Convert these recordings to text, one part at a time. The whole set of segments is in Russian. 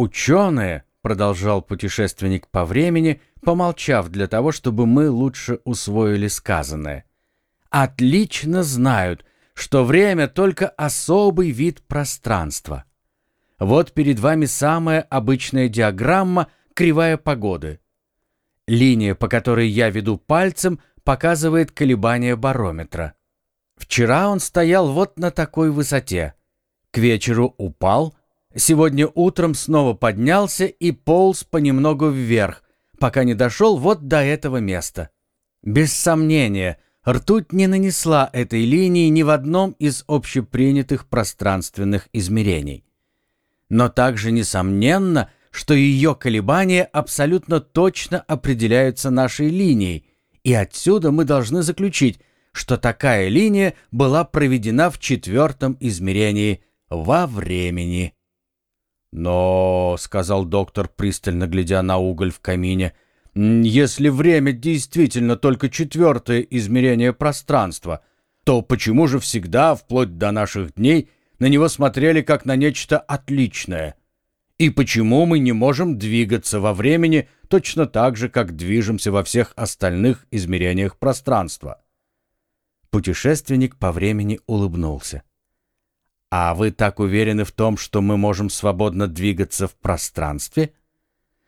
Ученые, продолжал путешественник по времени, помолчав для того, чтобы мы лучше усвоили сказанное, отлично знают, что время только особый вид пространства. Вот перед вами самая обычная диаграмма кривая погоды. Линия, по которой я веду пальцем, показывает колебания барометра. Вчера он стоял вот на такой высоте. К вечеру упал, сегодня утром снова поднялся и полз понемногу вверх, пока не дошел вот до этого места. Без сомнения, ртуть не нанесла этой линии ни в одном из общепринятых пространственных измерений. Но также несомненно, что ее колебания абсолютно точно определяются нашей линией, и отсюда мы должны заключить, что такая линия была проведена в четвертом измерении во времени. «Но», — сказал доктор, пристально глядя на уголь в камине, — «если время действительно только четвертое измерение пространства, то почему же всегда, вплоть до наших дней, на него смотрели как на нечто отличное? И почему мы не можем двигаться во времени точно так же, как движемся во всех остальных измерениях пространства?» Путешественник по времени улыбнулся. «А вы так уверены в том, что мы можем свободно двигаться в пространстве?»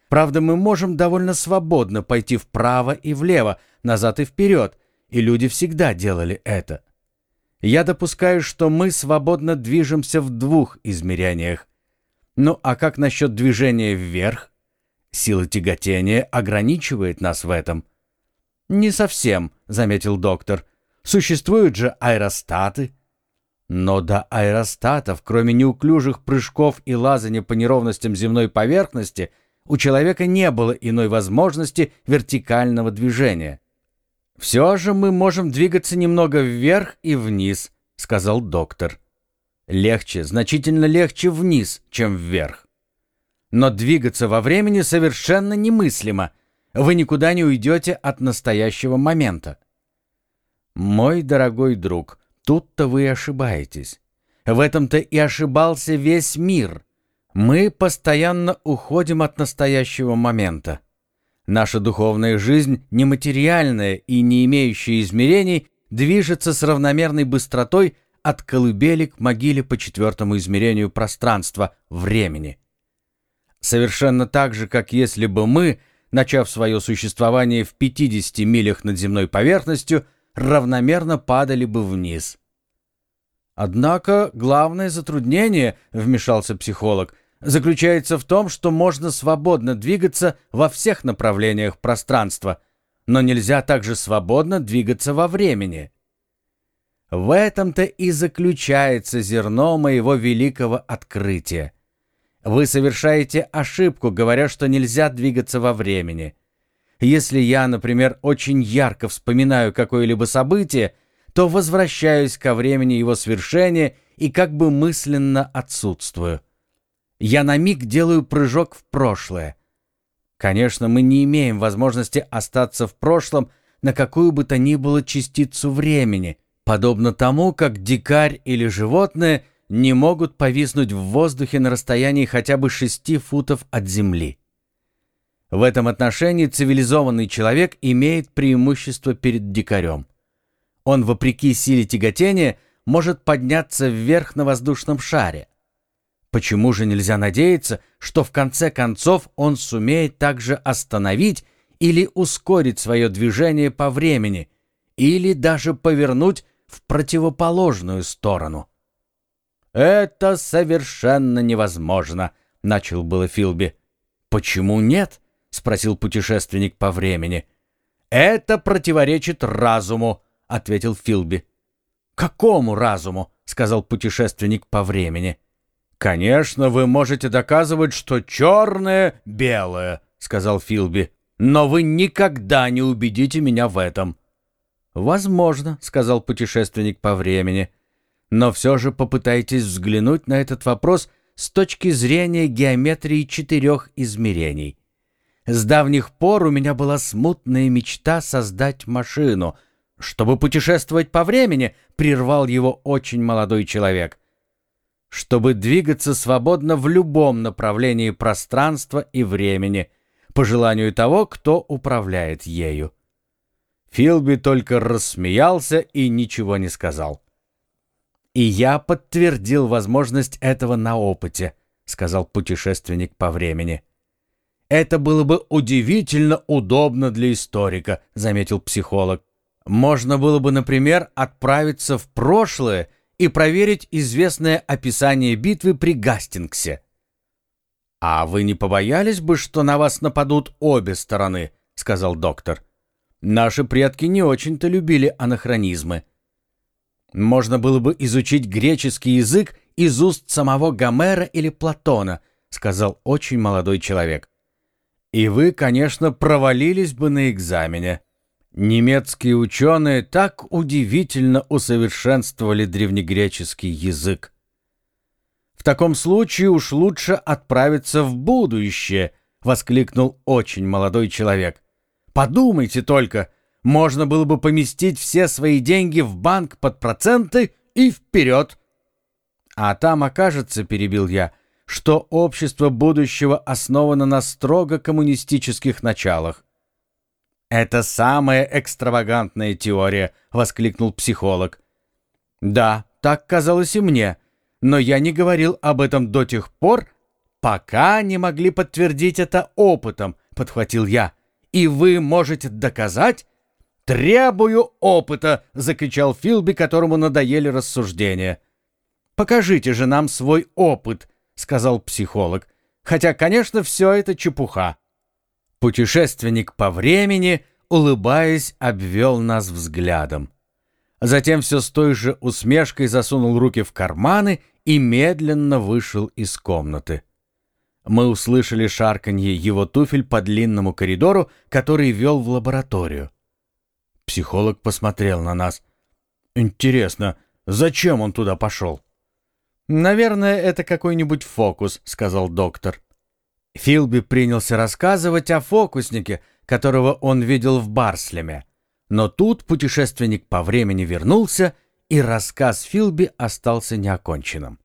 «Правда, мы можем довольно свободно пойти вправо и влево, назад и вперед, и люди всегда делали это. Я допускаю, что мы свободно движемся в двух измерениях. Ну а как насчет движения вверх? Сила тяготения ограничивает нас в этом». «Не совсем», — заметил доктор. Существуют же аэростаты. Но до аэростатов, кроме неуклюжих прыжков и лазания по неровностям земной поверхности, у человека не было иной возможности вертикального движения. «Все же мы можем двигаться немного вверх и вниз», — сказал доктор. «Легче, значительно легче вниз, чем вверх. Но двигаться во времени совершенно немыслимо. Вы никуда не уйдете от настоящего момента. Мой дорогой друг, тут-то вы ошибаетесь. В этом-то и ошибался весь мир. Мы постоянно уходим от настоящего момента. Наша духовная жизнь, нематериальная и не имеющая измерений, движется с равномерной быстротой от колыбели к могиле по четвертому измерению пространства, времени. Совершенно так же, как если бы мы, начав свое существование в 50 милях над земной поверхностью, равномерно падали бы вниз. Однако главное затруднение, вмешался психолог, заключается в том, что можно свободно двигаться во всех направлениях пространства, но нельзя также свободно двигаться во времени. В этом-то и заключается зерно моего великого открытия. Вы совершаете ошибку, говоря, что нельзя двигаться во времени. Если я, например, очень ярко вспоминаю какое-либо событие, то возвращаюсь ко времени его свершения и как бы мысленно отсутствую. Я на миг делаю прыжок в прошлое. Конечно, мы не имеем возможности остаться в прошлом на какую бы то ни было частицу времени, подобно тому, как дикарь или животное не могут повиснуть в воздухе на расстоянии хотя бы шести футов от земли. В этом отношении цивилизованный человек имеет преимущество перед дикарем. Он, вопреки силе тяготения, может подняться вверх на воздушном шаре. Почему же нельзя надеяться, что в конце концов он сумеет также остановить или ускорить свое движение по времени, или даже повернуть в противоположную сторону? «Это совершенно невозможно», — начал было Филби. «Почему нет?» — спросил путешественник по времени. «Это противоречит разуму», — ответил Филби. «Какому разуму?» — сказал путешественник по времени. «Конечно, вы можете доказывать, что черное — белое», — сказал Филби. «Но вы никогда не убедите меня в этом». «Возможно», — сказал путешественник по времени. «Но все же попытайтесь взглянуть на этот вопрос с точки зрения геометрии четырех измерений. С давних пор у меня была смутная мечта создать машину. Чтобы путешествовать по времени, прервал его очень молодой человек. чтобы двигаться свободно в любом направлении пространства и времени, по желанию того, кто управляет ею. Филби только рассмеялся и ничего не сказал. «И я подтвердил возможность этого на опыте», — сказал путешественник по времени. «Это было бы удивительно удобно для историка», — заметил психолог. «Можно было бы, например, отправиться в прошлое и проверить известное описание битвы при Гастингсе». «А вы не побоялись бы, что на вас нападут обе стороны?» — сказал доктор. «Наши предки не очень-то любили анахронизмы». Можно было бы изучить греческий язык из уст самого Гомера или Платона, сказал очень молодой человек. И вы, конечно, провалились бы на экзамене. Немецкие ученые так удивительно усовершенствовали древнегреческий язык. В таком случае уж лучше отправиться в будущее, воскликнул очень молодой человек. Подумайте только, можно было бы поместить все свои деньги в банк под проценты и вперед. А там окажется, перебил я, что общество будущего основано на строго коммунистических началах. «Это самая экстравагантная теория», — воскликнул психолог. «Да, так казалось и мне, но я не говорил об этом до тех пор, пока не могли подтвердить это опытом», — подхватил я. «И вы можете доказать, «Требую опыта!» — закричал Филби, которому надоели рассуждения. «Покажите же нам свой опыт», — сказал психолог. «Хотя, конечно, все это чепуха». Путешественник по времени, улыбаясь, обвел нас взглядом. Затем все с той же усмешкой засунул руки в карманы и медленно вышел из комнаты. Мы услышали шарканье его туфель по длинному коридору, который вел в лабораторию. Психолог посмотрел на нас. «Интересно, зачем он туда пошел?» «Наверное, это какой-нибудь фокус», — сказал доктор. Филби принялся рассказывать о фокуснике, которого он видел в Барслеме. Но тут путешественник по времени вернулся, и рассказ Филби остался неоконченным.